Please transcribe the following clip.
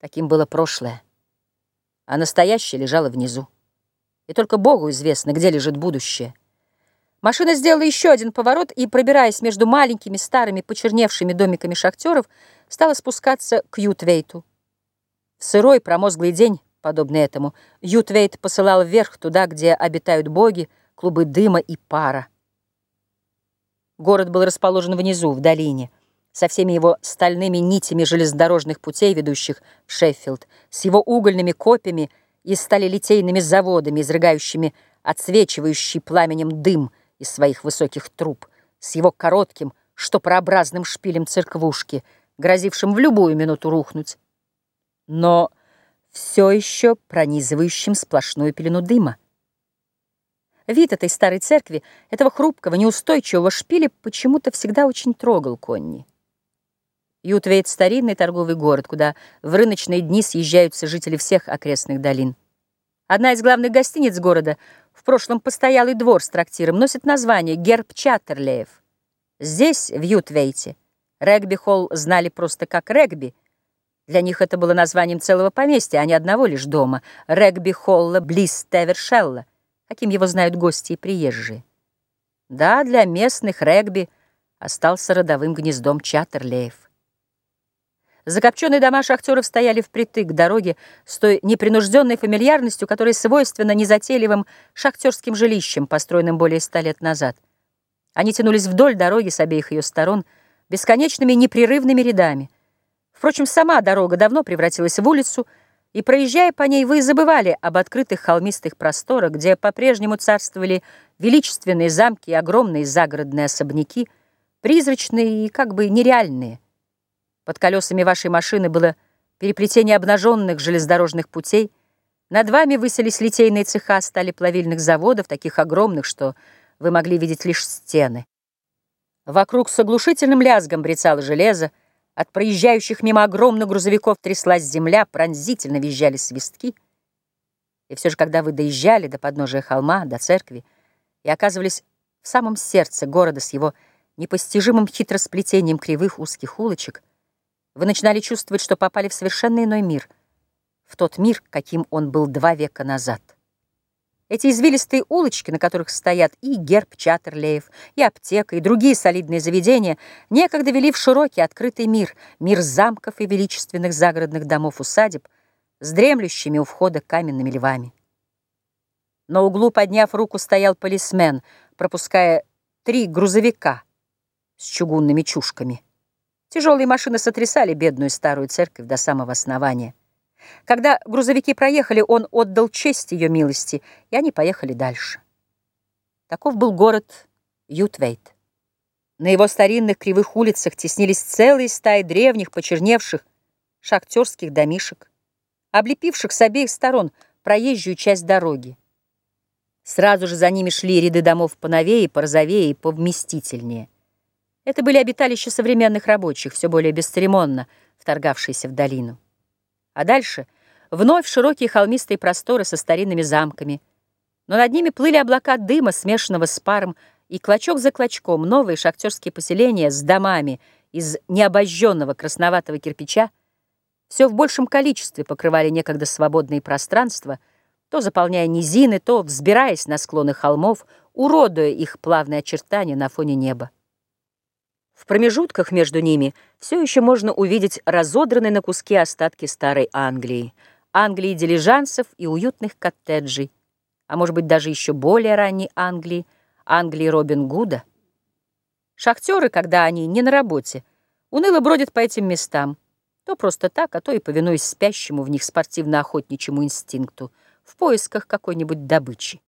Таким было прошлое, а настоящее лежало внизу. И только Богу известно, где лежит будущее. Машина сделала еще один поворот и, пробираясь между маленькими старыми почерневшими домиками шахтеров, стала спускаться к Ютвейту. В сырой промозглый день, подобный этому, Ютвейт посылал вверх туда, где обитают боги, клубы дыма и пара. Город был расположен внизу, в долине, со всеми его стальными нитями железнодорожных путей, ведущих в Шеффилд, с его угольными копьями и сталелитейными заводами, изрыгающими отсвечивающий пламенем дым из своих высоких труб, с его коротким, штопрообразным шпилем церквушки, грозившим в любую минуту рухнуть, но все еще пронизывающим сплошную пелену дыма. Вид этой старой церкви, этого хрупкого, неустойчивого шпиля почему-то всегда очень трогал Конни. Ютвейт — старинный торговый город, куда в рыночные дни съезжаются жители всех окрестных долин. Одна из главных гостиниц города, в прошлом постоялый двор с трактиром, носит название «Герб Чаттерлеев». Здесь, в Ютвейте, регби-холл знали просто как регби. Для них это было названием целого поместья, а не одного лишь дома — регби-холла близ Тевершелла каким его знают гости и приезжие. Да, для местных регби остался родовым гнездом Чаттерлеев. Закопченные дома шахтеров стояли впритык к дороге с той непринужденной фамильярностью, которая свойственна незатейливым шахтерским жилищам, построенным более ста лет назад. Они тянулись вдоль дороги с обеих ее сторон бесконечными непрерывными рядами. Впрочем, сама дорога давно превратилась в улицу, и, проезжая по ней, вы забывали об открытых холмистых просторах, где по-прежнему царствовали величественные замки и огромные загородные особняки, призрачные и как бы нереальные. Под колесами вашей машины было переплетение обнаженных железнодорожных путей, над вами высились литейные цеха стали плавильных заводов, таких огромных, что вы могли видеть лишь стены. Вокруг с оглушительным лязгом брецало железо, от проезжающих мимо огромных грузовиков тряслась земля, пронзительно визжали свистки. И все же, когда вы доезжали до подножия холма, до церкви, и оказывались в самом сердце города с его непостижимым хитросплетением кривых узких улочек, вы начинали чувствовать, что попали в совершенно иной мир, в тот мир, каким он был два века назад. Эти извилистые улочки, на которых стоят и герб Чаттерлеев, и аптека, и другие солидные заведения, некогда вели в широкий открытый мир, мир замков и величественных загородных домов-усадеб с дремлющими у входа каменными львами. На углу, подняв руку, стоял полисмен, пропуская три грузовика с чугунными чушками. Тяжелые машины сотрясали бедную старую церковь до самого основания. Когда грузовики проехали, он отдал честь ее милости, и они поехали дальше. Таков был город Ютвейт. На его старинных кривых улицах теснились целые стаи древних, почерневших, шахтерских домишек, облепивших с обеих сторон проезжую часть дороги. Сразу же за ними шли ряды домов поновее, порозовее и повместительнее. Это были обиталища современных рабочих, все более бесцеремонно вторгавшиеся в долину. А дальше вновь широкие холмистые просторы со старинными замками. Но над ними плыли облака дыма, смешанного с паром, и клочок за клочком новые шахтерские поселения с домами из необожженного красноватого кирпича все в большем количестве покрывали некогда свободные пространства, то заполняя низины, то взбираясь на склоны холмов, уродуя их плавные очертания на фоне неба. В промежутках между ними все еще можно увидеть разодранные на куски остатки старой Англии, Англии дилижансов и уютных коттеджей, а может быть даже еще более ранней Англии, Англии Робин Гуда. Шахтеры, когда они не на работе, уныло бродят по этим местам, то просто так, а то и повинуясь спящему в них спортивно-охотничьему инстинкту, в поисках какой-нибудь добычи.